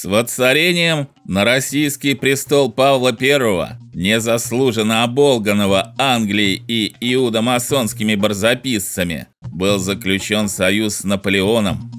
С воцарением на российский престол Павла I, незаслуженно оболганного Англией и иудомасонскими барзаписцами, был заключен союз с Наполеоном,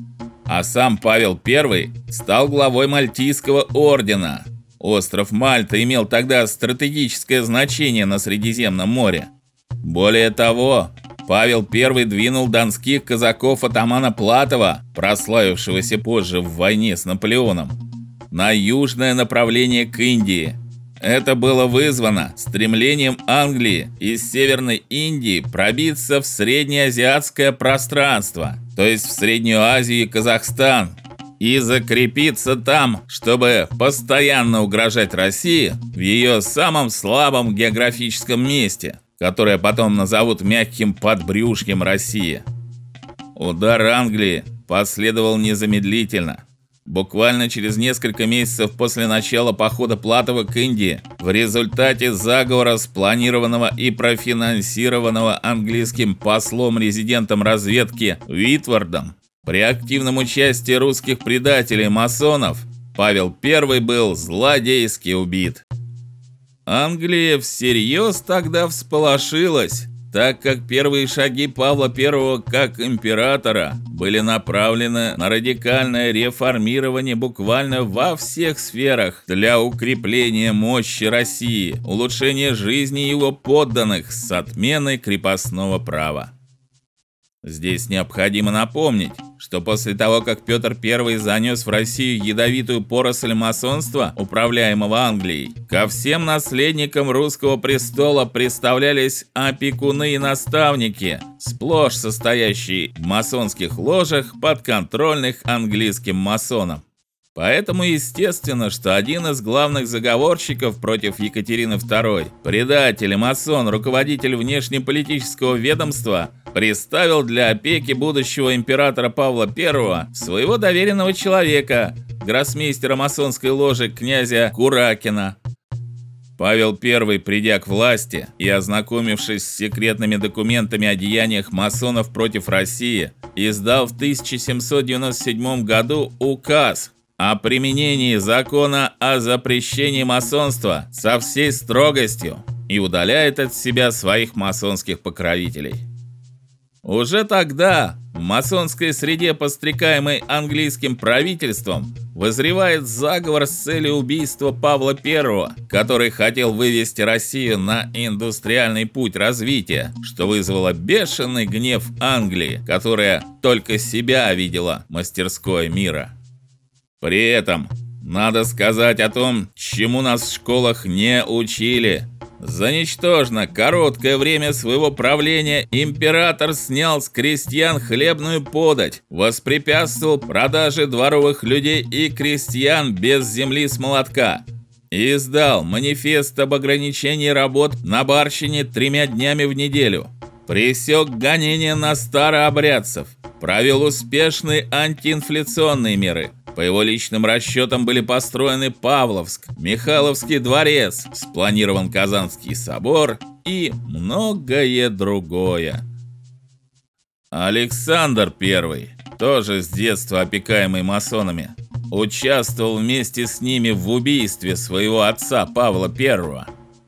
а сам Павел I стал главой Мальтийского ордена. Остров Мальта имел тогда стратегическое значение на Средиземном море. Более того, Павел I двинул донских казаков атамана Платова, прославившегося позже в войне с Наполеоном, на южное направление к Индии. Это было вызвано стремлением Англии из Северной Индии пробиться в среднеазиатское пространство, то есть в Среднюю Азию и Казахстан, и закрепиться там, чтобы постоянно угрожать России в ее самом слабом географическом месте которое потом назовут мягким подбрюшьем России. Удар Англии последовал незамедлительно. Буквально через несколько месяцев после начала похода Платова к Индии, в результате заговора, спланированного и профинансированного английским послом-резидентом разведки Витвардом, при активном участии русских предателей-масонов, Павел I был злодейски убит. Англия всерьез тогда всполошилась, так как первые шаги Павла I как императора были направлены на радикальное реформирование буквально во всех сферах для укрепления мощи России, улучшения жизни его подданных с отменой крепостного права. Здесь необходимо напомнить, что после того, как Петр I занес в Россию ядовитую поросль масонства, управляемого Англией, ко всем наследникам русского престола представлялись опекуны и наставники, сплошь состоящие в масонских ложах, подконтрольных английским масонам. Поэтому естественно, что один из главных заговорщиков против Екатерины II, предатель, масон, руководитель внешнеполитического ведомства, приставил для опеки будущего императора Павла I своего доверенного человека, гроссмейстера масонской ложи князя Куракина. Павел I, придя к власти и ознакомившись с секретными документами о деяниях масонов против России, издал в 1797 году указ о применении закона о запрещении масонства со всей строгостью и удаляет от себя своих масонских покровителей. Уже тогда в масонской среде, пострекаемой английским правительством, возревает заговор с целью убийства Павла I, который хотел вывести Россию на индустриальный путь развития, что вызвало бешеный гнев Англии, которая только себя видела мастерской мира. При этом надо сказать о том, чему нас в школах не учили. За ничтожно короткое время своего правления император снял с крестьян хлебную подать, воспрепятствовал продаже дворовых людей и крестьян без земли с молотка. Издал манифест об ограничении работ на барщине тремя днями в неделю. Пресек гонения на старообрядцев. Провел успешные антиинфляционные меры – по его личным расчетам были построены Павловск, Михайловский дворец, спланирован Казанский собор и многое другое. Александр I, тоже с детства опекаемый масонами, участвовал вместе с ними в убийстве своего отца Павла I.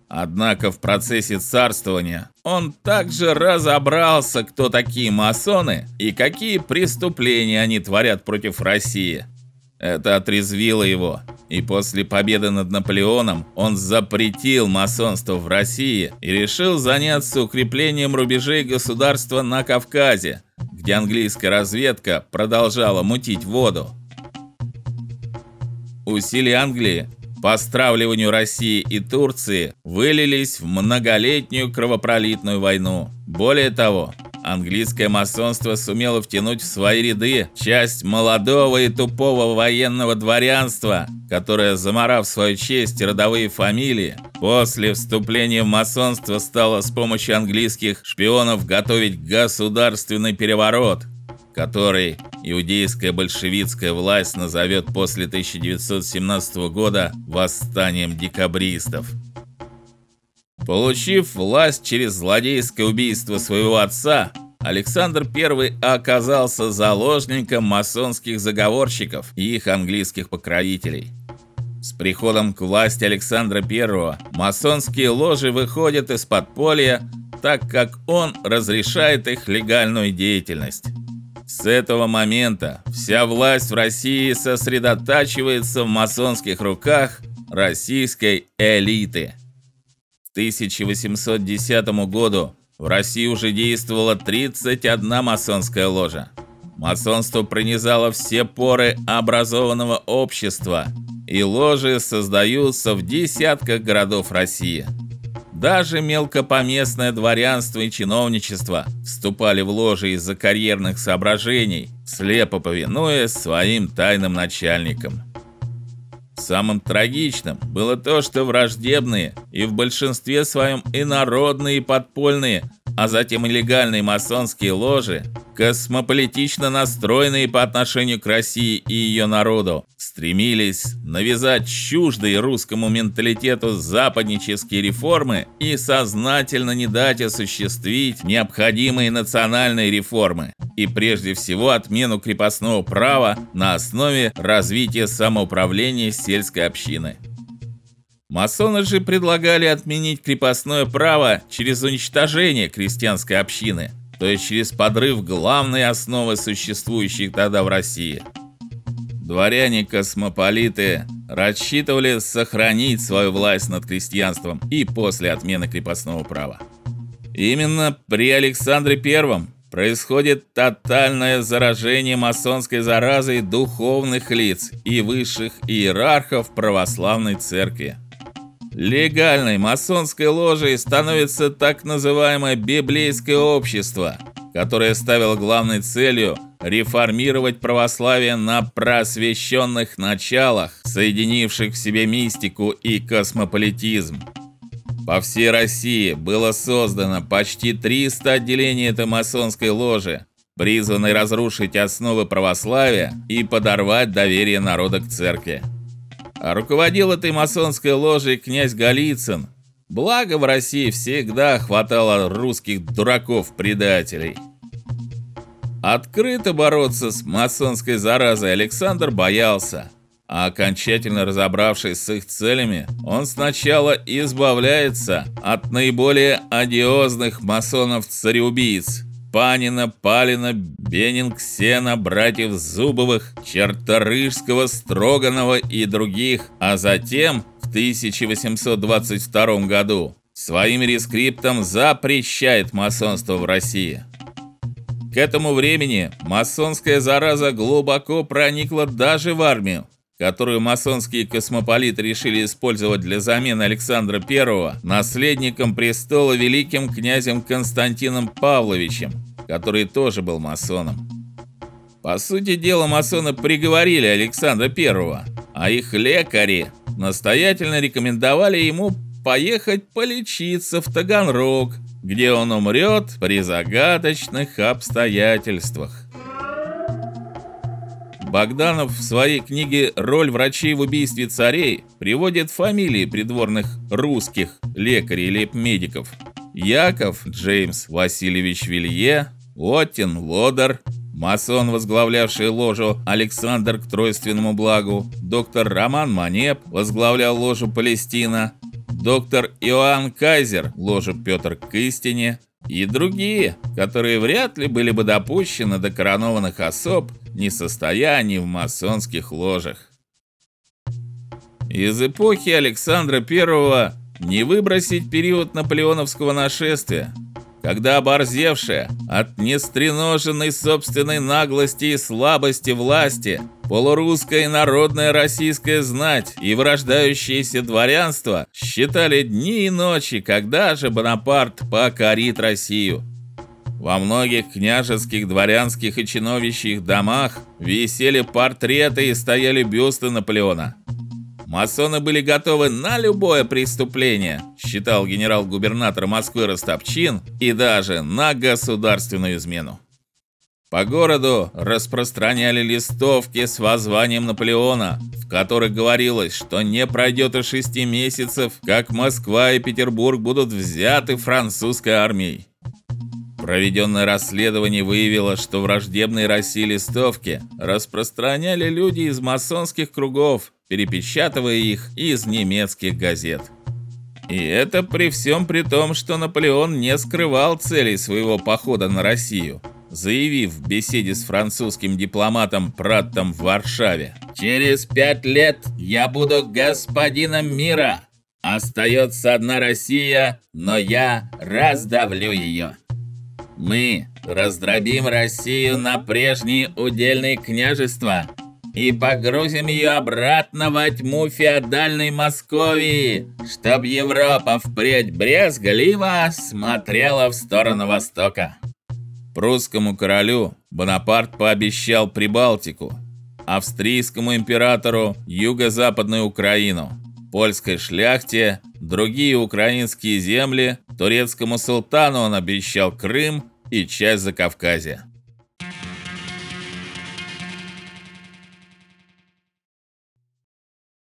Однако в процессе царствования он также разобрался, кто такие масоны и какие преступления они творят против России. Это отрезвило его, и после победы над Наполеоном он запретил масонство в России и решил заняться укреплением рубежей государства на Кавказе, где английская разведка продолжала мутить воду. Усилия Англии по стравливанию России и Турции вылились в многолетнюю кровопролитную войну. Более того, английское масонство сумело втянуть в свои ряды часть молодого и тупого военного дворянства, которое, заморав свою честь и родовые фамилии, после вступления в масонство стало с помощью английских шпионов готовить государственный переворот, который иудейская большевистская власть назовет после 1917 года восстанием декабристов. Получив власть через злодейское убийство своего отца, Александр I оказался заложником масонских заговорщиков и их английских покровителей. С приходом к власти Александра I масонские ложи выходят из подполья, так как он разрешает их легальную деятельность. С этого момента вся власть в России сосредотачивается в масонских руках российской элиты. К 1810 году в России уже действовала 31 масонская ложа. Масонство пронизало все поры образованного общества, и ложи создаются в десятках городов России. Даже мелкопоместное дворянство и чиновничество вступали в ложи из-за карьерных соображений, слепо повинуясь своим тайным начальникам. Самым трагичным было то, что враждебные и в большинстве своем инородные и подпольные а затем и легальные масонские ложи, космополитично настроенные по отношению к России и ее народу, стремились навязать чуждые русскому менталитету западнические реформы и сознательно не дать осуществить необходимые национальные реформы, и прежде всего отмену крепостного права на основе развития самоуправления сельской общины. Масоны же предлагали отменить крепостное право через уничтожение крестьянской общины, то есть через подрыв главной основы существующих тогда в России. Дворяне-космополиты рассчитывали сохранить свою власть над крестьянством и после отмены крепостного права. Именно при Александре I происходит тотальное заражение масонской заразой духовных лиц и высших иерархов православной церкви. Легальной масонской ложей становится так называемое библейское общество, которое ставило главной целью реформировать православие на просвещенных началах, соединивших в себе мистику и космополитизм. По всей России было создано почти 300 отделений этой масонской ложи, призванной разрушить основы православия и подорвать доверие народа к церкви. А руководил этой масонской ложей князь Голицын. Благо в России всегда хватало русских дураков-предателей. Открыто бороться с масонской заразой Александр боялся, а окончательно разобравшись с их целями, он сначала избавляется от наиболее одиозных масонов-цареубийц, Панина, Палина, Бенингсена, братьев Зубовых, Черторыжского, Строганова и других, а затем в 1822 году своим рескриптом запрещает масонство в России. К этому времени масонская зараза глубоко проникла даже в армию, которую масонские космополиты решили использовать для замены Александра I наследником престола великим князем Константином Павловичем, который тоже был масоном. По сути дела, масоны приговорили Александра I, а их лекари настоятельно рекомендовали ему поехать полечиться в Таганрог, где он умрет при загадочных обстоятельствах. Богданов в своей книге Роль врачей в убийстве царей приводит фамилии придворных русских лекарей или медиков: Яков Джеймс Васильевич Вилье, Оттин Лодер, масон, возглавлявший ложу Александр к тройственному благу, доктор Роман Манеп возглавлял ложу Палестина, доктор Иоанн Кайзер ложу Петр к истине, и другие, которые вряд ли были бы допущены до коронованных особ, не состоя они в масонских ложах. Из эпохи Александра I не выбросить период наполеоновского нашествия, когда оборзевшая от нестреноженной собственной наглости и слабости власти полурусская и народная российская знать и вырождающееся дворянство считали дни и ночи, когда же Бонапарт покорит Россию. Во многих княжеских, дворянских и чиновничьих домах висели портреты и стояли бюсты Наполеона. Масоны были готовы на любое преступление, считал генерал-губернатор Москвы Ростопчин, и даже на государственную измену. По городу распространяли листовки с воззванием Наполеона, в которых говорилось, что не пройдет и шести месяцев, как Москва и Петербург будут взяты французской армией. Проведенное расследование выявило, что враждебные России листовки распространяли люди из масонских кругов, перепечатывая их из немецких газет. И это при всем при том, что Наполеон не скрывал целей своего похода на Россию, заявив в беседе с французским дипломатом Праттом в Варшаве: "Через пять лет я буду господином мира. Остается одна Россия, но я раздавлю ее. Мы раздробим Россию на прежние удельные княжества и погрузим ее обратно во тьму феодальной Московии, чтоб Европа впредь брезгливо смотрела в сторону востока. Прусскому королю Бонапарт пообещал Прибалтику, австрийскому императору юго-западную Украину, польской шляхте другие украинские земли, турецкому султану он обещал Крым и часть Закавказья.